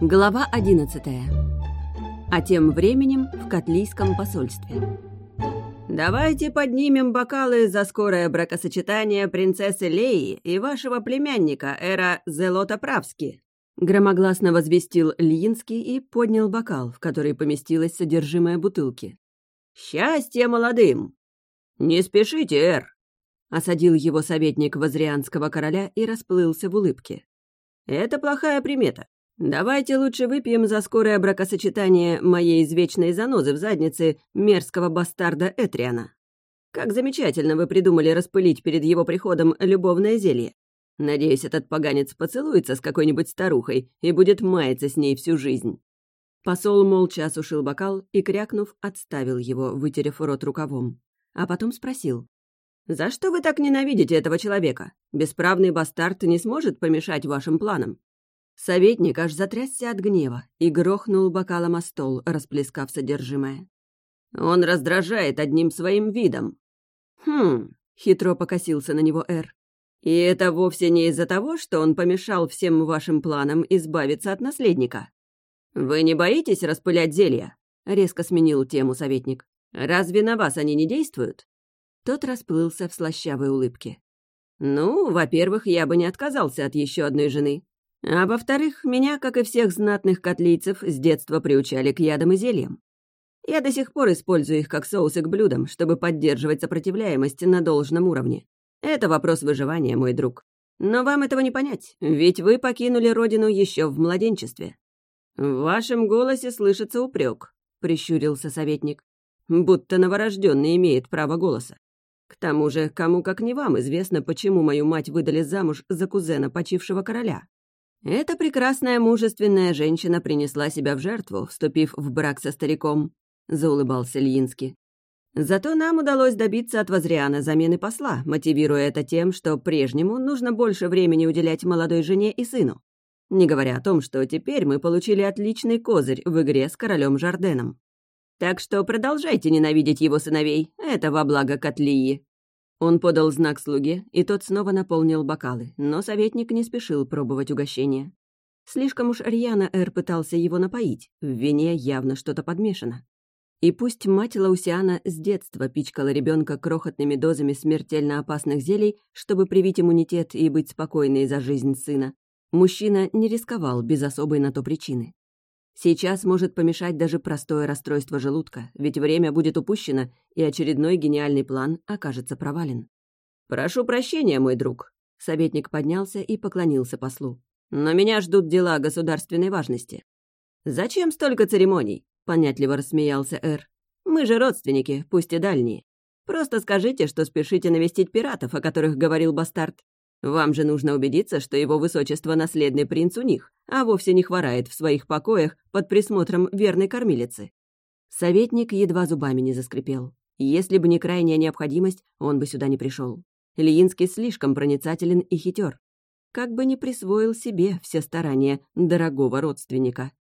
Глава 11. А тем временем в Котлийском посольстве. «Давайте поднимем бокалы за скорое бракосочетание принцессы Леи и вашего племянника, Эра Зелота Правски», громогласно возвестил Льинский и поднял бокал, в который поместилось содержимое бутылки. «Счастье молодым!» «Не спешите, Эр!» — осадил его советник Возрианского короля и расплылся в улыбке. «Это плохая примета. Давайте лучше выпьем за скорое бракосочетание моей извечной занозы в заднице мерзкого бастарда Этриана. Как замечательно вы придумали распылить перед его приходом любовное зелье. Надеюсь, этот поганец поцелуется с какой-нибудь старухой и будет маяться с ней всю жизнь». Посол молча осушил бокал и, крякнув, отставил его, вытерев рот рукавом. А потом спросил. «За что вы так ненавидите этого человека? Бесправный бастард не сможет помешать вашим планам. Советник аж затрясся от гнева и грохнул бокалом о стол, расплескав содержимое. «Он раздражает одним своим видом». «Хм...» — хитро покосился на него Эр. «И это вовсе не из-за того, что он помешал всем вашим планам избавиться от наследника. Вы не боитесь распылять зелья?» — резко сменил тему советник. «Разве на вас они не действуют?» Тот расплылся в слащавой улыбке. «Ну, во-первых, я бы не отказался от еще одной жены. А во-вторых, меня, как и всех знатных котлийцев, с детства приучали к ядам и зельям. Я до сих пор использую их как соусы к блюдам, чтобы поддерживать сопротивляемость на должном уровне. Это вопрос выживания, мой друг. Но вам этого не понять, ведь вы покинули родину еще в младенчестве. В вашем голосе слышится упрек, прищурился советник. Будто новорожденный имеет право голоса. К тому же, кому как не вам известно, почему мою мать выдали замуж за кузена почившего короля. Эта прекрасная мужественная женщина принесла себя в жертву, вступив в брак со стариком», — заулыбался Ильинский. «Зато нам удалось добиться от Возриана замены посла, мотивируя это тем, что прежнему нужно больше времени уделять молодой жене и сыну. Не говоря о том, что теперь мы получили отличный козырь в игре с королем Жарденом. Так что продолжайте ненавидеть его сыновей, это во благо Котлии». Он подал знак слуге, и тот снова наполнил бокалы, но советник не спешил пробовать угощение. Слишком уж рьяно Эр пытался его напоить, в вине явно что-то подмешано. И пусть мать Лаусиана с детства пичкала ребенка крохотными дозами смертельно опасных зелий, чтобы привить иммунитет и быть спокойной за жизнь сына, мужчина не рисковал без особой на то причины. Сейчас может помешать даже простое расстройство желудка, ведь время будет упущено, и очередной гениальный план окажется провален. «Прошу прощения, мой друг», — советник поднялся и поклонился послу. «Но меня ждут дела государственной важности». «Зачем столько церемоний?» — понятливо рассмеялся Эр. «Мы же родственники, пусть и дальние. Просто скажите, что спешите навестить пиратов, о которых говорил бастард. Вам же нужно убедиться, что его высочество наследный принц у них, а вовсе не хворает в своих покоях под присмотром верной кормилицы». Советник едва зубами не заскрипел. Если бы не крайняя необходимость, он бы сюда не пришел. Ильинский слишком проницателен и хитер. Как бы не присвоил себе все старания дорогого родственника.